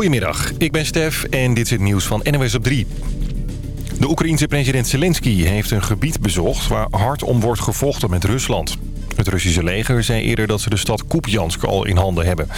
Goedemiddag, ik ben Stef en dit is het nieuws van NOS op 3. De Oekraïense president Zelensky heeft een gebied bezocht waar hard om wordt gevochten met Rusland. Het Russische leger zei eerder dat ze de stad Kupjansk al in handen hebben.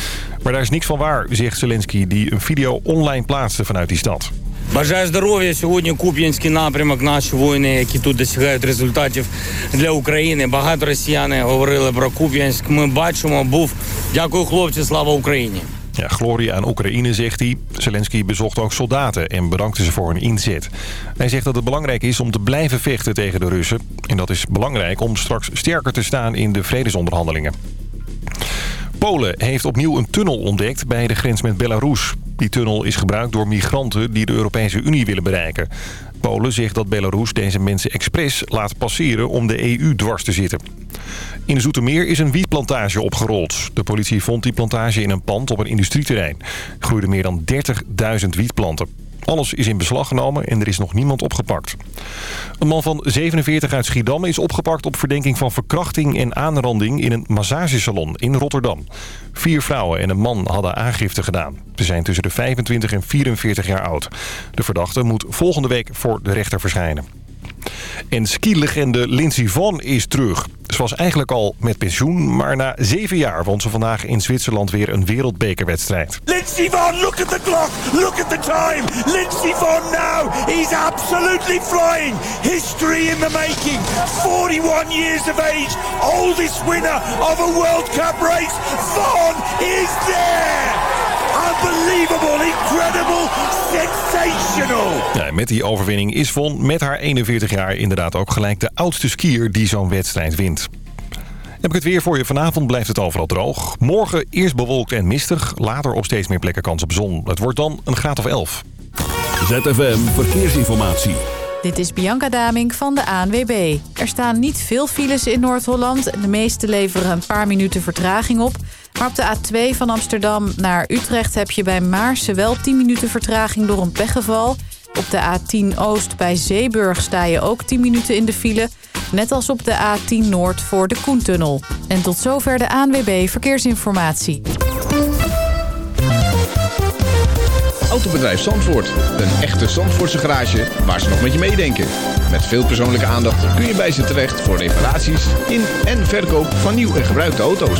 Maar daar is niks van waar, zegt Zelensky die een video online plaatste vanuit die stad. Бажаю здоров'я. Сьогодні Куп'янський напрямок. Наші воїни, які тут досягають результатів для України. Багато росіяни говорили про Куп'янськ. Ми бачимо, був. Дякую, хлопці. Слава Україні. Ja, glorie aan Oekraïne, zegt hij. Zelensky bezocht ook soldaten en bedankte ze voor hun inzet. Hij zegt dat het belangrijk is om te blijven vechten tegen de Russen. En dat is belangrijk om straks sterker te staan in de vredesonderhandelingen. Polen heeft opnieuw een tunnel ontdekt bij de grens met Belarus. Die tunnel is gebruikt door migranten die de Europese Unie willen bereiken. Polen zegt dat Belarus deze mensen expres laat passeren om de EU dwars te zitten. In de Zoetermeer is een wietplantage opgerold. De politie vond die plantage in een pand op een industrieterrein. Er groeiden meer dan 30.000 wietplanten. Alles is in beslag genomen en er is nog niemand opgepakt. Een man van 47 uit Schiedam is opgepakt op verdenking van verkrachting en aanranding in een massagesalon in Rotterdam. Vier vrouwen en een man hadden aangifte gedaan. Ze zijn tussen de 25 en 44 jaar oud. De verdachte moet volgende week voor de rechter verschijnen. En skilegende Lindsey Vonn is terug. Ze was eigenlijk al met pensioen, maar na zeven jaar won ze vandaag in Zwitserland weer een wereldbekerwedstrijd. Lindsey Vonn, look at the clock, look at the time. Lindsey Vonn now, he's absolutely flying. History in the making. 41 years of age, oldest winner of a World Cup race. Vonn is there. Unbelievable, incredible, sensational. Ja, met die overwinning is Von met haar 41 jaar inderdaad ook gelijk de oudste skier die zo'n wedstrijd wint. Heb ik het weer voor je. Vanavond blijft het overal droog. Morgen eerst bewolkt en mistig. Later op steeds meer plekken kans op zon. Het wordt dan een graad of 11. ZFM Verkeersinformatie. Dit is Bianca Daming van de ANWB. Er staan niet veel files in Noord-Holland. De meeste leveren een paar minuten vertraging op. Maar op de A2 van Amsterdam naar Utrecht heb je bij Maarsen wel 10 minuten vertraging door een pechgeval. Op de A10 Oost bij Zeeburg sta je ook 10 minuten in de file. Net als op de A10 Noord voor de Koentunnel. En tot zover de ANWB Verkeersinformatie. Autobedrijf Zandvoort. Een echte Zandvoortse garage waar ze nog met je meedenken. Met veel persoonlijke aandacht kun je bij ze terecht voor reparaties in en verkoop van nieuw en gebruikte auto's.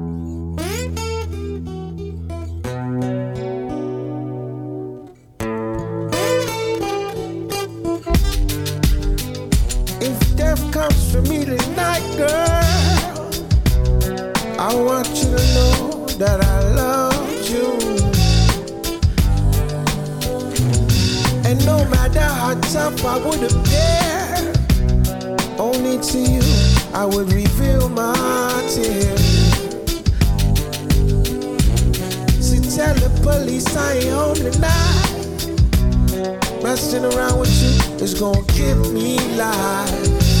I want you to know that I love you. And no matter how tough I would appear, only to you I would reveal my tears. So tell the police I ain't home tonight. Messing around with you is gonna give me life.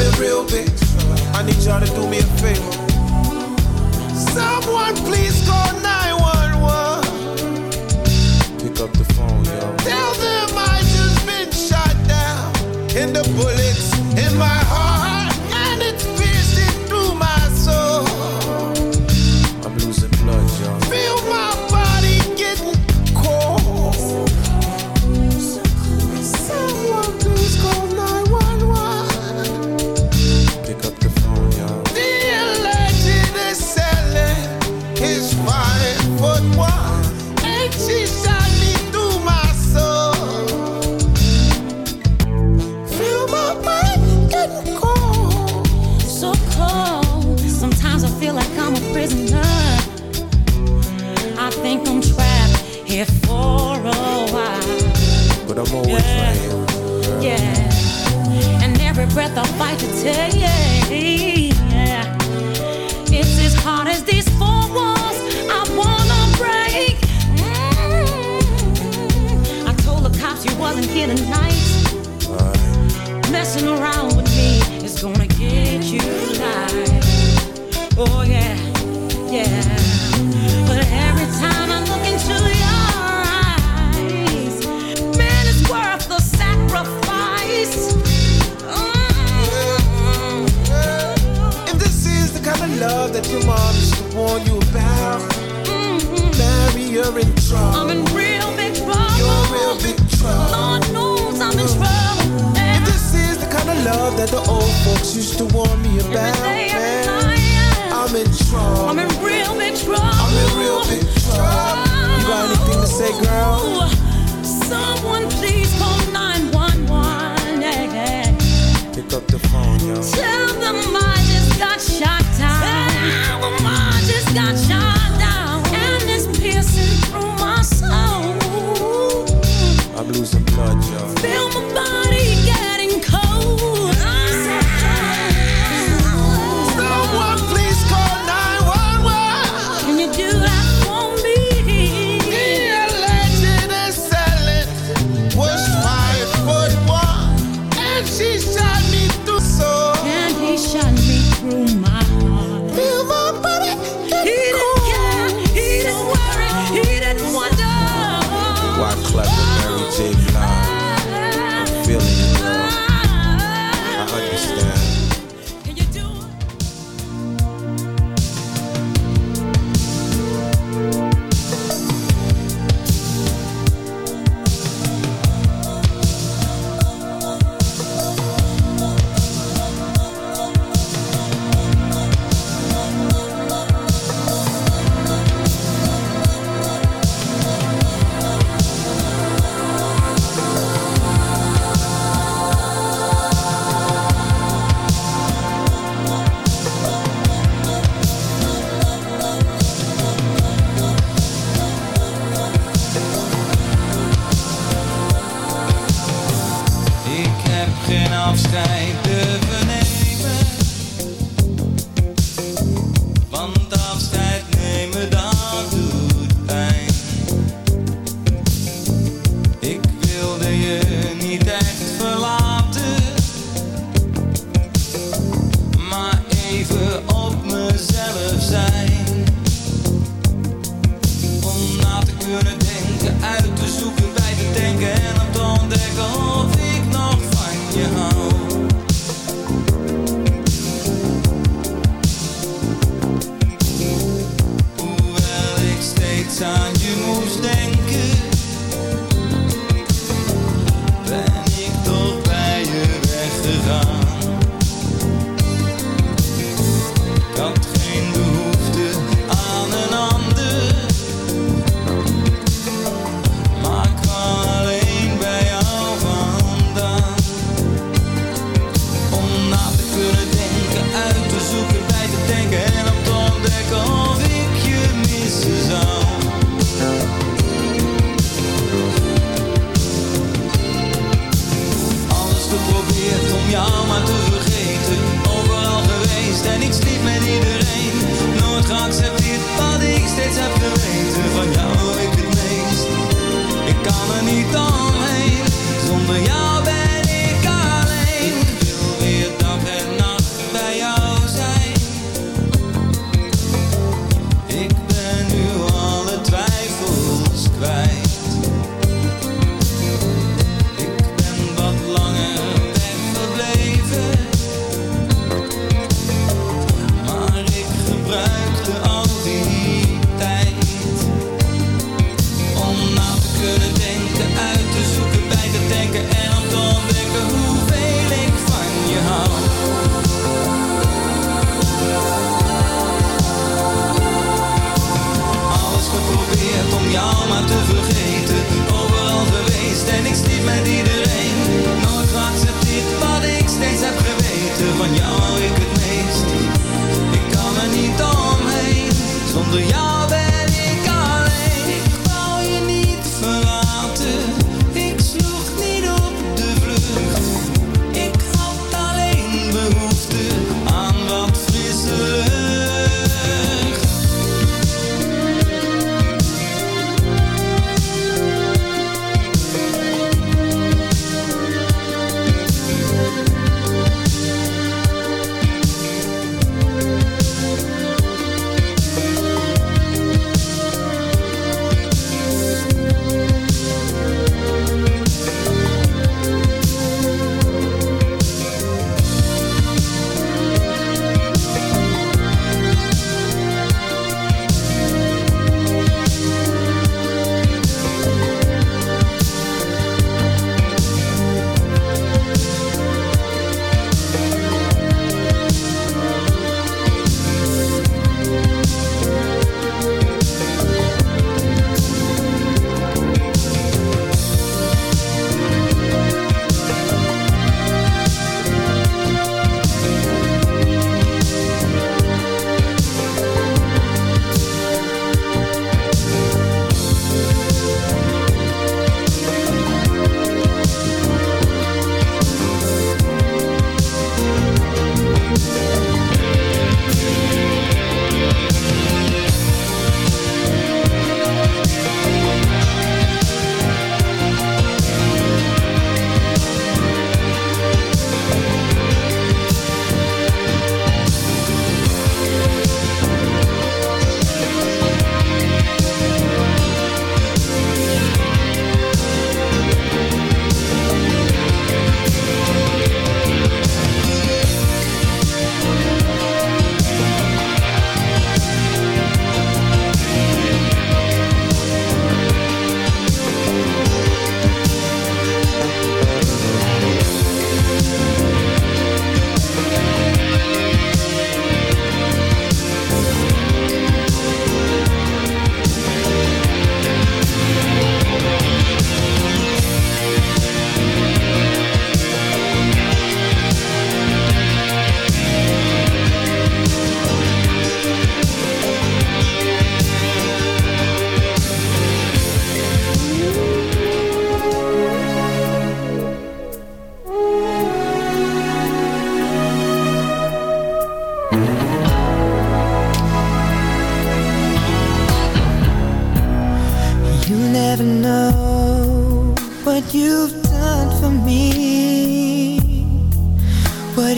I'm real big. I need y'all to do me a favor. Someone please call 911. Pick up the phone, yo. Tell them I just been shot down. And the bullets in my breath of fight to take. It's as hard as these four walls I wanna break. Mm -hmm. I told the cops you wasn't here tonight. on you about. Mm-hmm. Now you're in trouble. I'm in real big trouble. You're real big trouble. Lord knows I'm in mm. trouble. And this is the kind of love that the old folks used to warn me about. Every day, every night, I'm in trouble. I'm in real big trouble. I'm in real big trouble. You got anything to say, girl? Someone please call 911. Pick up the phone, yo. Tell them I just got shot. I'm losing blood, y'all. Feel my body.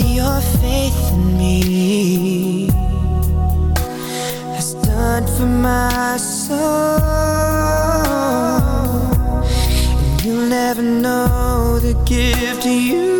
your faith in me Has done for my soul. And you'll never know the gift you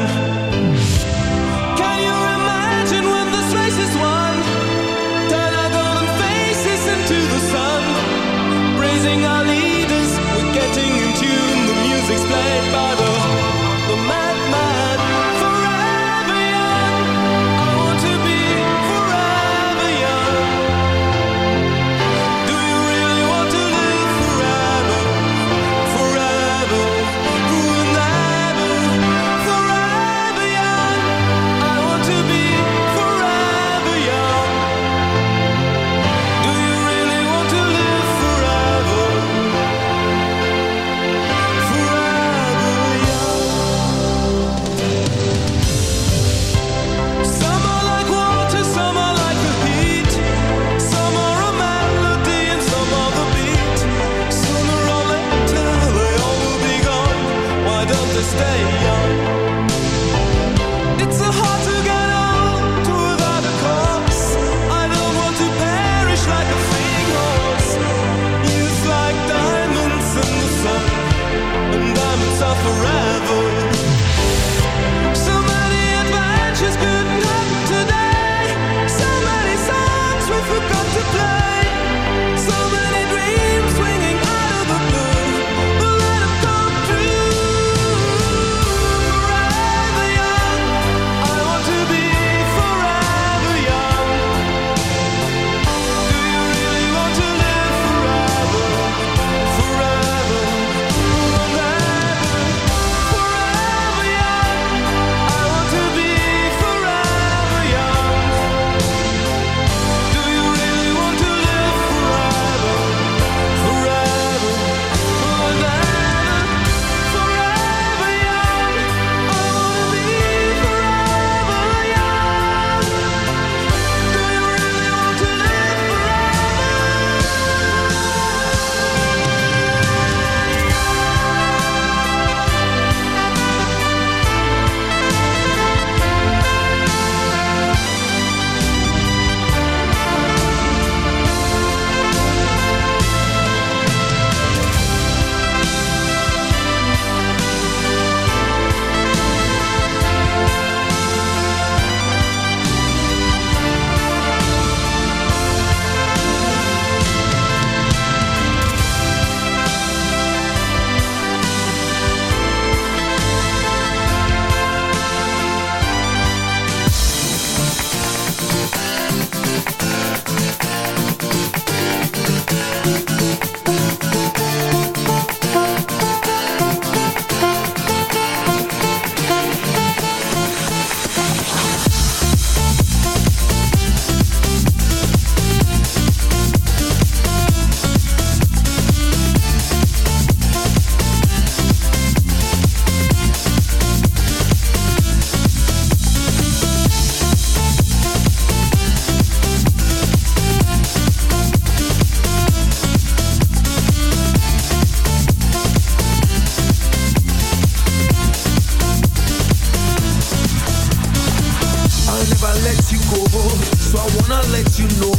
let you know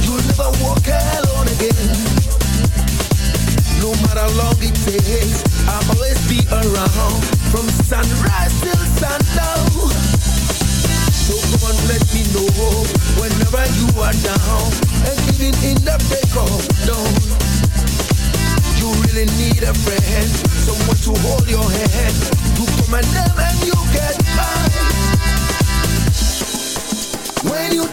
you'll never walk alone again. No matter how long it takes, I'll always be around from sunrise till sundown. So come let me know whenever you are down and even in the break of dawn. You really need a friend, someone to hold your hand. You come and name and you get by when you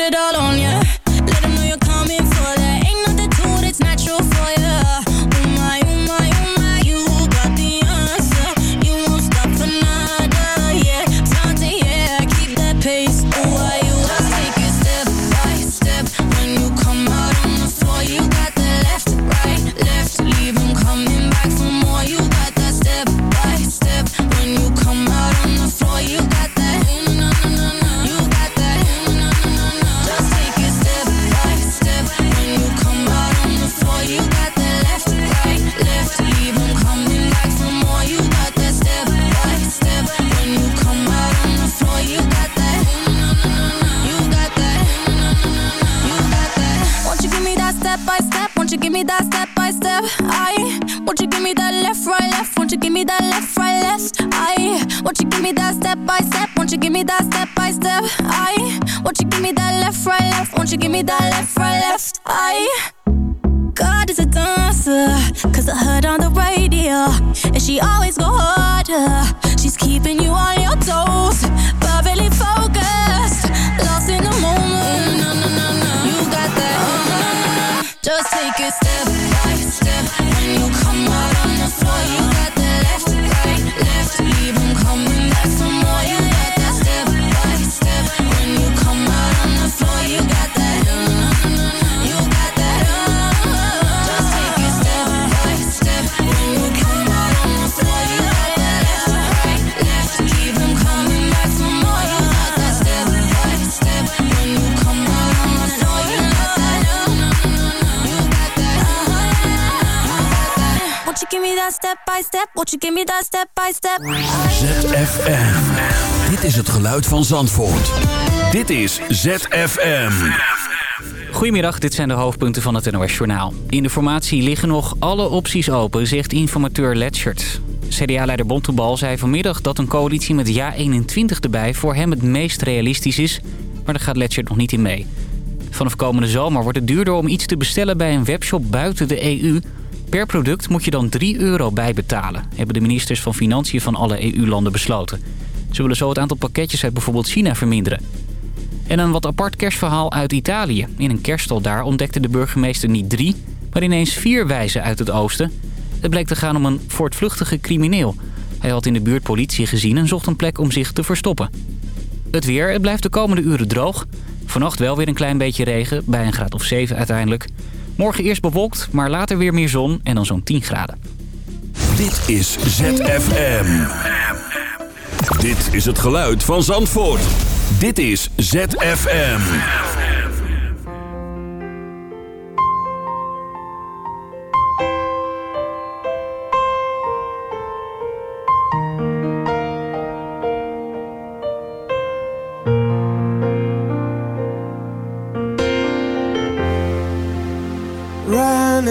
it all on step by step? Won't you give me that step by step? ZFM. Dit is het geluid van Zandvoort. Dit is ZFM. Goedemiddag, dit zijn de hoofdpunten van het NOS Journaal. In de formatie liggen nog alle opties open, zegt informateur Letchert. CDA-leider Bontebal zei vanmiddag dat een coalitie met Ja21 erbij... voor hem het meest realistisch is, maar daar gaat Letchert nog niet in mee. Vanaf komende zomer wordt het duurder om iets te bestellen bij een webshop buiten de EU. Per product moet je dan 3 euro bijbetalen, hebben de ministers van Financiën van alle EU-landen besloten. Ze willen zo het aantal pakketjes uit bijvoorbeeld China verminderen. En een wat apart kerstverhaal uit Italië. In een kerststal daar ontdekte de burgemeester niet drie, maar ineens vier wijzen uit het oosten. Het bleek te gaan om een voortvluchtige crimineel. Hij had in de buurt politie gezien en zocht een plek om zich te verstoppen. Het weer, het blijft de komende uren droog. Vannacht wel weer een klein beetje regen, bij een graad of 7 uiteindelijk. Morgen eerst bewolkt, maar later weer meer zon en dan zo'n 10 graden. Dit is ZFM. Dit is het geluid van Zandvoort. Dit is ZFM.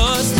yours.